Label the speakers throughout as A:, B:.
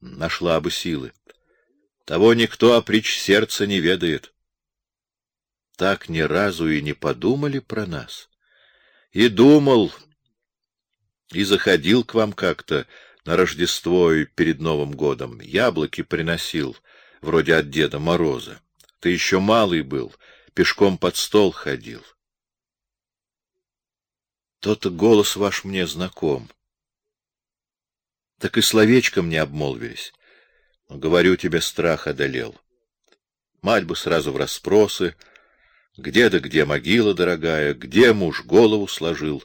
A: Нашла бы силы. Того никто опричь сердца не ведает. Так ни разу и не подумали про нас. И думал, и заходил к вам как-то на Рождество и перед Новым годом. Яблоки приносил, вроде от Деда Мороза. Ты еще малый был, пешком под стол ходил. То-то голос ваш мне знаком. Так и словечком не обмолвились. Говорю тебе, страх одолел. Мать бы сразу в расспросы, где да где могила дорогая, где муж голову сложил.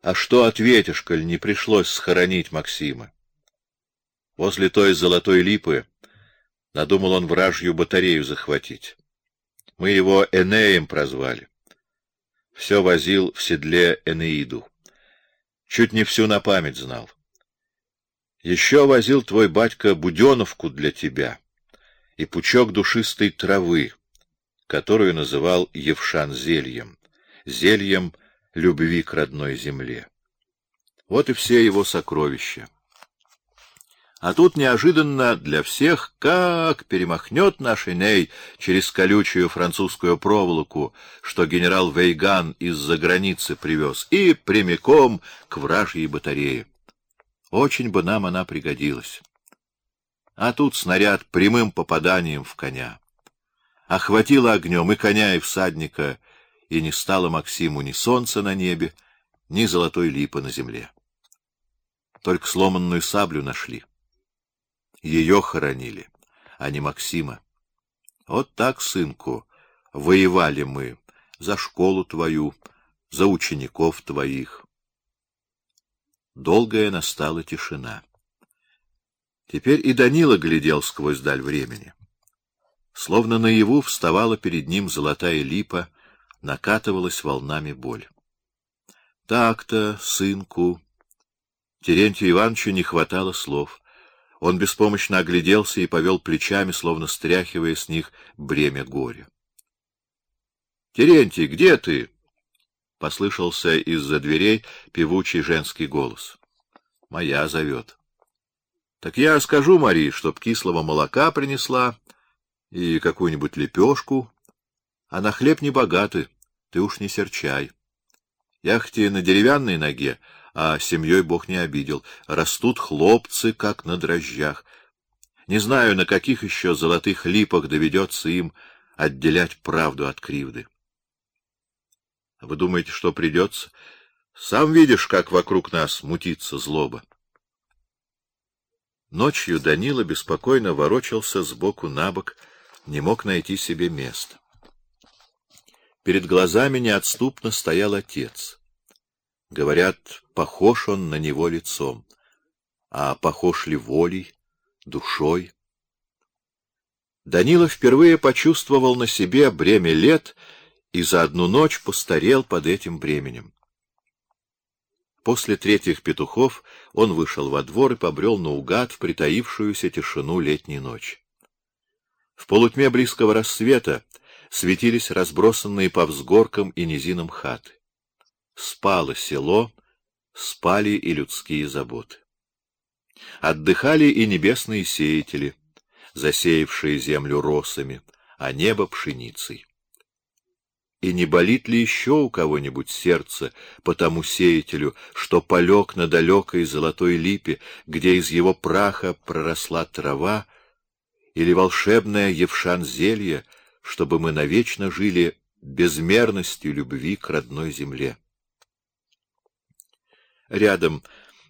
A: А что ответишь, коль не пришлось схоронить Максима? Возле той золотой липы надумал он вражью батарею захватить. Мы его Энеем прозвали. Все возил в седле Энеиду. Чуть не всю на память знал. Еще возил твой батька буденовку для тебя и пучок душистой травы, которую называл Евшан зельем, зельем любви к родной земле. Вот и все его сокровища. А тут неожиданно для всех, как перемахнет наш Эней через колючую французскую проволоку, что генерал Вейган из-за границы привез, и прямиком к вражьей батарее. Очень бы нам она пригодилась. А тут снаряд прямым попаданием в коня. Охватило огнем и коня, и всадника, и не стало Максиму ни солнца на небе, ни золотой липы на земле. Только сломанную саблю нашли. Ее хоронили, а не Максима. Вот так, сынку, воевали мы за школу твою, за учеников твоих. Долгая настала тишина. Теперь и Данила глядел сквозь даль времени. Словно наяву вставала перед ним золотая липа, накатывалась волнами боль. Так-то, сынку, Терентию Ивановичу не хватало слов. Он беспомощно огляделся и повел плечами, словно стряхивая с них бремя горя. — Терентий, где ты? — послышался из-за дверей певучий женский голос. — Моя зовет. — Так я скажу Марии, чтоб кислого молока принесла и какую-нибудь лепешку. А на хлеб не богаты, ты уж не серчай. Я хоть и на деревянной ноге, а семьей Бог не обидел. Растут хлопцы, как на дрожжах. Не знаю, на каких еще золотых липах доведется им отделять правду от кривды. Вы думаете, что придется? Сам видишь, как вокруг нас мутится злоба. Ночью Данила беспокойно ворочался сбоку на бок, не мог найти себе места. Перед глазами неотступно стоял отец. Говорят, похож он на него лицом. А похож ли волей, душой? Данила впервые почувствовал на себе бремя лет и за одну ночь постарел под этим бременем. После третьих петухов он вышел во двор и побрел наугад в притаившуюся тишину летней ночи. В полутьме близкого рассвета светились разбросанные по взгоркам и низинам хаты. Спало село, спали и людские заботы. Отдыхали и небесные сеятели, засеявшие землю росами, а небо пшеницей. И не болит ли еще у кого-нибудь сердце по тому сеятелю, что полег на далекой золотой липе, где из его праха проросла трава, или волшебное евшан зелье, чтобы мы навечно жили безмерностью любви к родной земле? Рядом,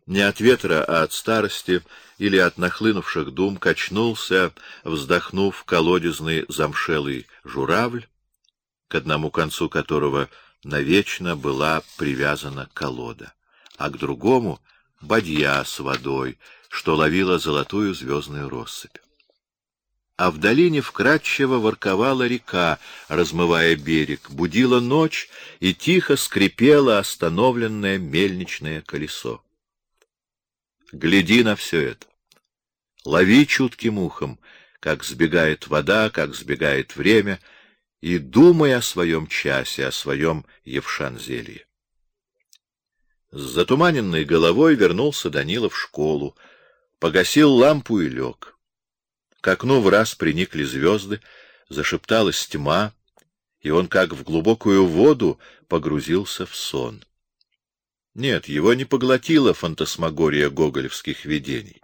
A: не от ветра, а от старости или от нахлынувших дум, качнулся, вздохнув колодезный замшелый журавль, к одному концу которого навечно была привязана колода, а к другому — бадья с водой, что ловила золотую звездную россыпь а в долине вкрадчиво ворковала река, размывая берег, будила ночь и тихо скрипело остановленное мельничное колесо. Гляди на все это. Лови чутким ухом, как сбегает вода, как сбегает время, и думай о своем часе, о своем Евшанзелье. С затуманенной головой вернулся Данила в школу, Погасил лампу и лег. К окну в раз приникли звезды, зашепталась тьма, и он, как в глубокую воду, погрузился в сон. Нет, его не поглотила фантасмагория гоголевских видений.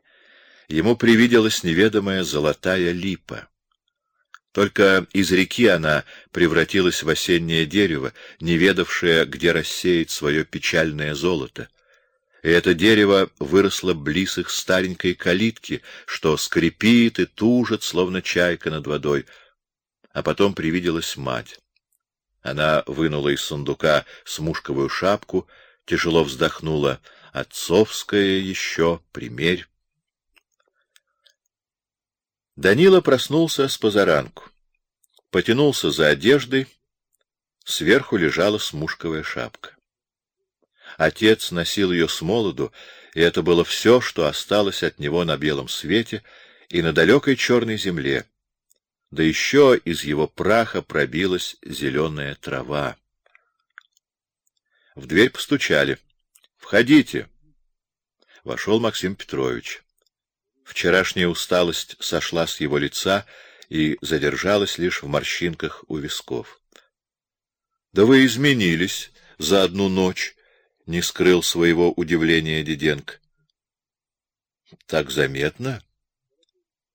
A: Ему привиделась неведомая золотая липа. Только из реки она превратилась в осеннее дерево, не ведавшее, где рассеять свое печальное золото. И это дерево выросло близ их старенькой калитки, что скрипит и тужит, словно чайка над водой. А потом привиделась мать. Она вынула из сундука смушковую шапку, тяжело вздохнула. Отцовская еще, примерь. Данила проснулся с позаранку. Потянулся за одеждой. Сверху лежала смушковая шапка. Отец носил ее с молоду, и это было все, что осталось от него на белом свете и на далекой черной земле. Да еще из его праха пробилась зеленая трава. В дверь постучали. Входите. Вошел Максим Петрович. Вчерашняя усталость сошла с его лица и задержалась лишь в морщинках у висков. Да вы изменились за одну ночь, не скрыл своего удивления Диденко. Так заметно?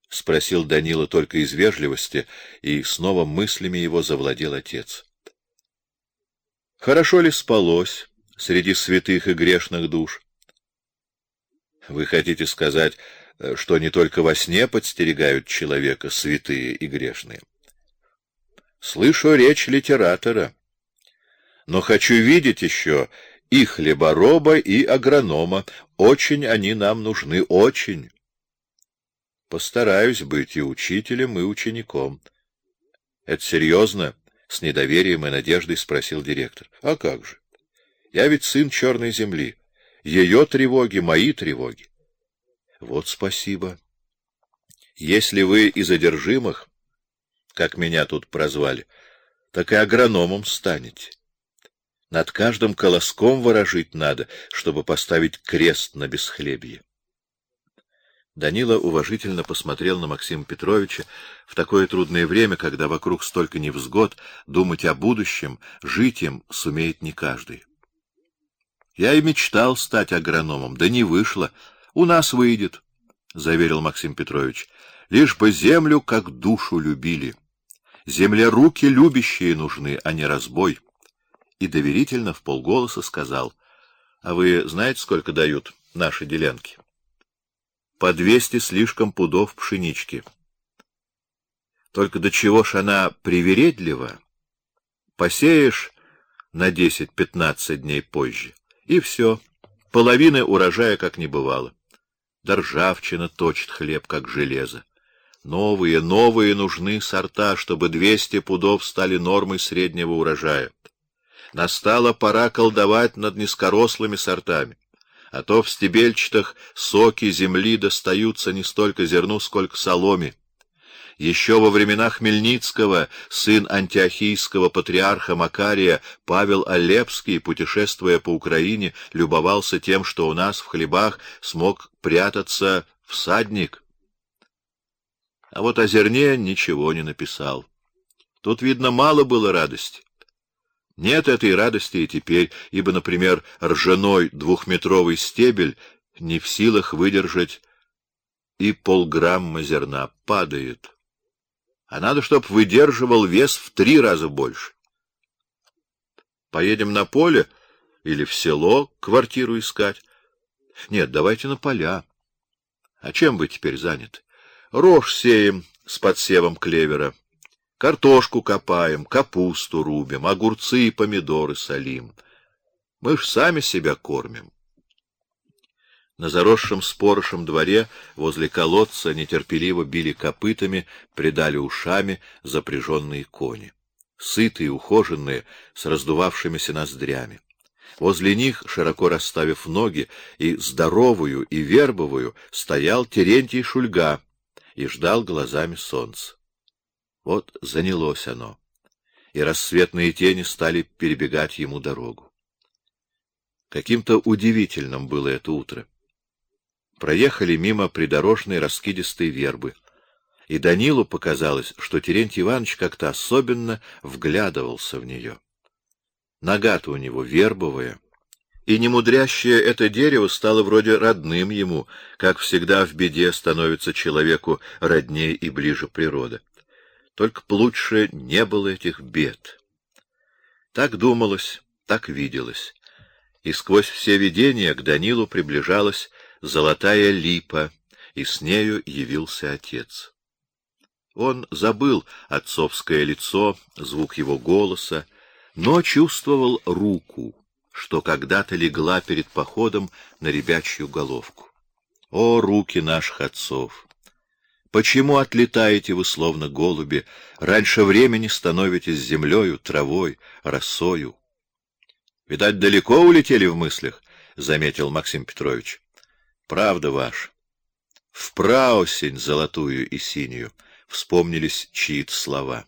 A: спросил Данила только из вежливости, и снова мыслями его завладел отец. Хорошо ли спалось среди святых и грешных душ? Вы хотите сказать, что не только во сне подстерегают человека святые и грешные. Слышу речь литератора, но хочу видеть еще и хлебороба, и агронома. Очень они нам нужны, очень. Постараюсь быть и учителем, и учеником. Это серьезно? С недоверием и надеждой спросил директор. А как же? Я ведь сын черной земли. Ее тревоги, мои тревоги. Вот спасибо. Если вы из одержимых, как меня тут прозвали, так и агрономом станете. Над каждым колоском ворожить надо, чтобы поставить крест на бесхлебье. Данила уважительно посмотрел на Максима Петровича. В такое трудное время, когда вокруг столько невзгод, думать о будущем, жить им сумеет не каждый. Я и мечтал стать агрономом, да не вышло. У нас выйдет, заверил Максим Петрович. Лишь бы землю как душу любили. Земле руки любящие нужны, а не разбой. И доверительно в полголоса сказал: "А вы знаете, сколько дают наши делянки? По двести слишком пудов пшенички. Только до чего ж она привередлива? Посеешь на десять-пятнадцать дней позже, и все, половины урожая как не бывало да ржавчина точит хлеб, как железо. Новые, новые нужны сорта, чтобы двести пудов стали нормой среднего урожая. Настала пора колдовать над низкорослыми сортами, а то в стебельчатых соки земли достаются не столько зерну, сколько соломе. Еще во времена Хмельницкого сын антиохийского патриарха Макария Павел Алепский, путешествуя по Украине, любовался тем, что у нас в хлебах смог прятаться всадник. А вот о зерне ничего не написал. Тут видно мало было радости. Нет этой радости и теперь, ибо, например, ржаной двухметровый стебель не в силах выдержать и полграмма зерна падает а надо, чтоб выдерживал вес в три раза больше. Поедем на поле или в село квартиру искать? Нет, давайте на поля. А чем вы теперь заняты? Рожь сеем с подсевом клевера, картошку копаем, капусту рубим, огурцы и помидоры солим. Мы ж сами себя кормим. На заросшем спорошем дворе возле колодца нетерпеливо били копытами, придали ушами запряженные кони, сытые, ухоженные, с раздувавшимися ноздрями. Возле них, широко расставив ноги, и здоровую, и вербовую, стоял Терентий Шульга и ждал глазами солнца. Вот занялось оно, и рассветные тени стали перебегать ему дорогу. Каким-то удивительным было это утро. Проехали мимо придорожной раскидистой вербы. И Данилу показалось, что Терентий Иванович как-то особенно вглядывался в нее. Нога-то у него вербовая, и немудрящее это дерево стало вроде родным ему, как всегда в беде становится человеку роднее и ближе природа. Только б лучше не было этих бед. Так думалось, так виделось. И сквозь все видения к Данилу приближалась золотая липа, и с нею явился отец. Он забыл отцовское лицо, звук его голоса, но чувствовал руку что когда-то легла перед походом на ребячью головку. О, руки наших отцов! Почему отлетаете вы, словно голуби, раньше времени становитесь землею, травой, росою? Видать, далеко улетели в мыслях, — заметил Максим Петрович. Правда ваш. В праосень золотую и синюю вспомнились чьи-то слова.